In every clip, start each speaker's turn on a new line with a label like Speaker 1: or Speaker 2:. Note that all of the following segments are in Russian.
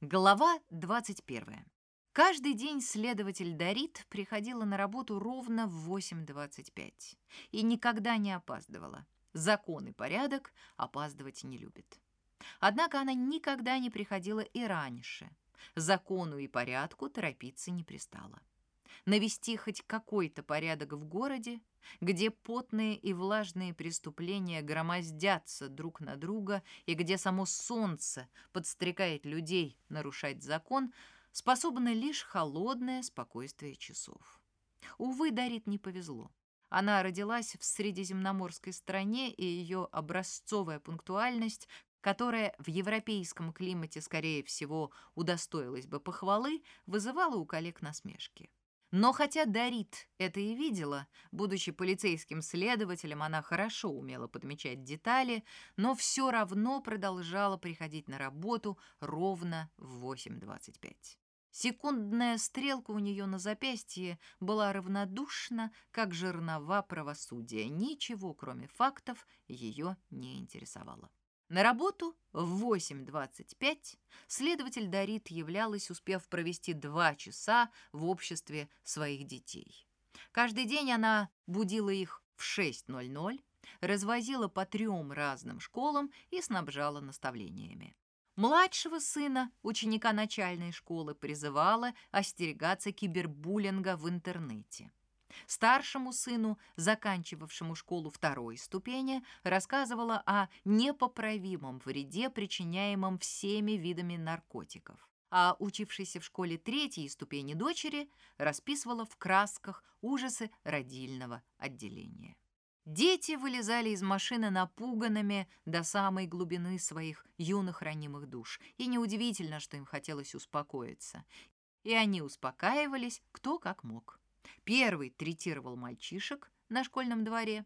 Speaker 1: Глава 21. Каждый день следователь Дарит приходила на работу ровно в 8.25 и никогда не опаздывала. Закон и порядок опаздывать не любит. Однако она никогда не приходила и раньше. Закону и порядку торопиться не пристала навести хоть какой-то порядок в городе, где потные и влажные преступления громоздятся друг на друга и где само солнце подстрекает людей нарушать закон, способно лишь холодное спокойствие часов. Увы, Дарит не повезло. Она родилась в средиземноморской стране, и ее образцовая пунктуальность, которая в европейском климате, скорее всего, удостоилась бы похвалы, вызывала у коллег насмешки. Но хотя Дарит это и видела, будучи полицейским следователем, она хорошо умела подмечать детали, но все равно продолжала приходить на работу ровно в 8.25. Секундная стрелка у нее на запястье была равнодушна, как жернова правосудия. Ничего, кроме фактов, ее не интересовало. На работу в 8.25 следователь Дарит являлась, успев провести два часа в обществе своих детей. Каждый день она будила их в 6.00, развозила по трем разным школам и снабжала наставлениями. Младшего сына, ученика начальной школы, призывала остерегаться кибербуллинга в интернете. Старшему сыну, заканчивавшему школу второй ступени, рассказывала о непоправимом вреде, причиняемом всеми видами наркотиков. А учившейся в школе третьей ступени дочери расписывала в красках ужасы родильного отделения. Дети вылезали из машины напуганными до самой глубины своих юных ранимых душ, и неудивительно, что им хотелось успокоиться. И они успокаивались кто как мог. Первый третировал мальчишек на школьном дворе,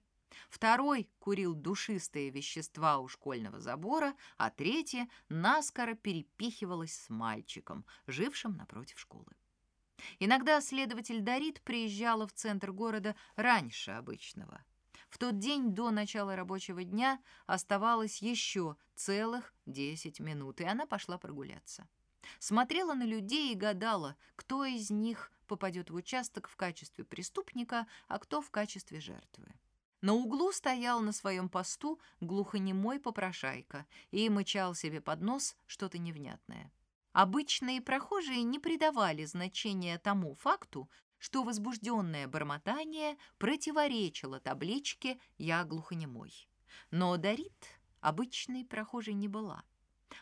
Speaker 1: второй курил душистые вещества у школьного забора, а третья наскоро перепихивалась с мальчиком, жившим напротив школы. Иногда следователь Дарит приезжала в центр города раньше обычного. В тот день до начала рабочего дня оставалось еще целых 10 минут, и она пошла прогуляться. Смотрела на людей и гадала, кто из них попадет в участок в качестве преступника, а кто в качестве жертвы. На углу стоял на своем посту глухонемой попрошайка и мычал себе под нос что-то невнятное. Обычные прохожие не придавали значения тому факту, что возбужденное бормотание противоречило табличке «Я глухонемой». Но Дарит обычной прохожей не была.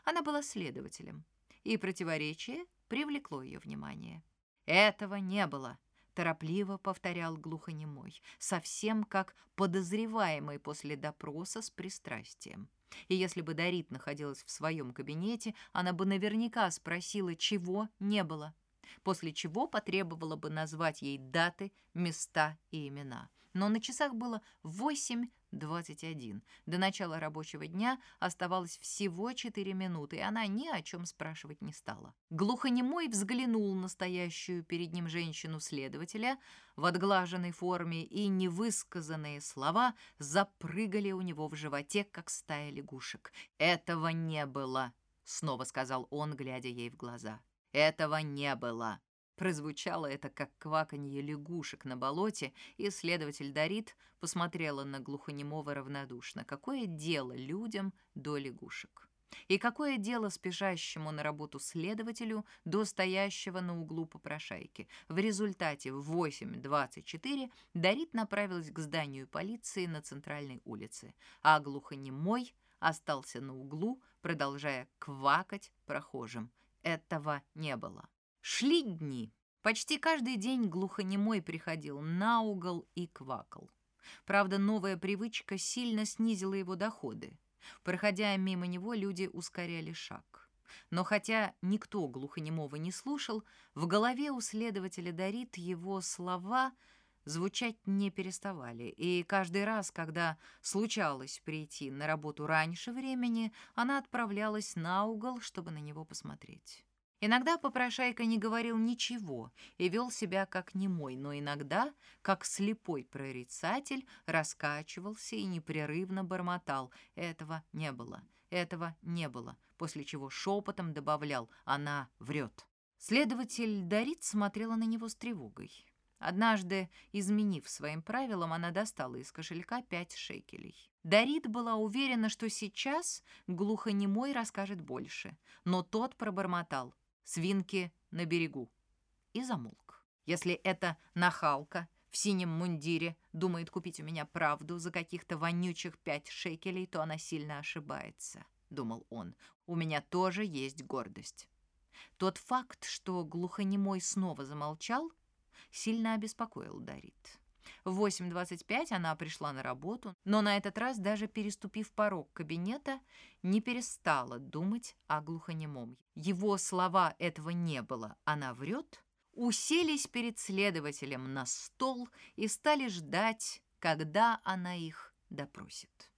Speaker 1: Она была следователем, и противоречие привлекло ее внимание. Этого не было, торопливо повторял глухонемой, совсем как подозреваемый после допроса с пристрастием. И если бы Дарит находилась в своем кабинете, она бы наверняка спросила, чего не было, после чего потребовала бы назвать ей даты, места и имена. Но на часах было восемь 21. До начала рабочего дня оставалось всего 4 минуты, и она ни о чем спрашивать не стала. Глухонемой взглянул на стоящую перед ним женщину-следователя в отглаженной форме, и невысказанные слова запрыгали у него в животе, как стая лягушек. «Этого не было», — снова сказал он, глядя ей в глаза. «Этого не было». Прозвучало это, как кваканье лягушек на болоте, и следователь Дарит посмотрела на глухонемого равнодушно. Какое дело людям до лягушек? И какое дело спешащему на работу следователю до стоящего на углу попрошайки? В результате в 8.24 Дарит направилась к зданию полиции на центральной улице, а глухонемой остался на углу, продолжая квакать прохожим. Этого не было. Шли дни. Почти каждый день глухонемой приходил на угол и квакал. Правда, новая привычка сильно снизила его доходы. Проходя мимо него, люди ускоряли шаг. Но хотя никто глухонемого не слушал, в голове у следователя Дарит его слова звучать не переставали, и каждый раз, когда случалось прийти на работу раньше времени, она отправлялась на угол, чтобы на него посмотреть. Иногда попрошайка не говорил ничего и вел себя как немой, но иногда, как слепой прорицатель, раскачивался и непрерывно бормотал. Этого не было, этого не было, после чего шепотом добавлял «она врет». Следователь Дарит смотрела на него с тревогой. Однажды, изменив своим правилам, она достала из кошелька пять шекелей. Дарит была уверена, что сейчас глухонемой расскажет больше, но тот пробормотал «свинки на берегу» и замолк. Если эта нахалка в синем мундире думает купить у меня правду за каких-то вонючих пять шекелей, то она сильно ошибается, думал он. У меня тоже есть гордость. Тот факт, что глухонемой снова замолчал, сильно обеспокоил Дарит. В 8.25 она пришла на работу, но на этот раз, даже переступив порог кабинета, не перестала думать о глухонемом. Его слова «этого не было, она врет» уселись перед следователем на стол и стали ждать, когда она их допросит.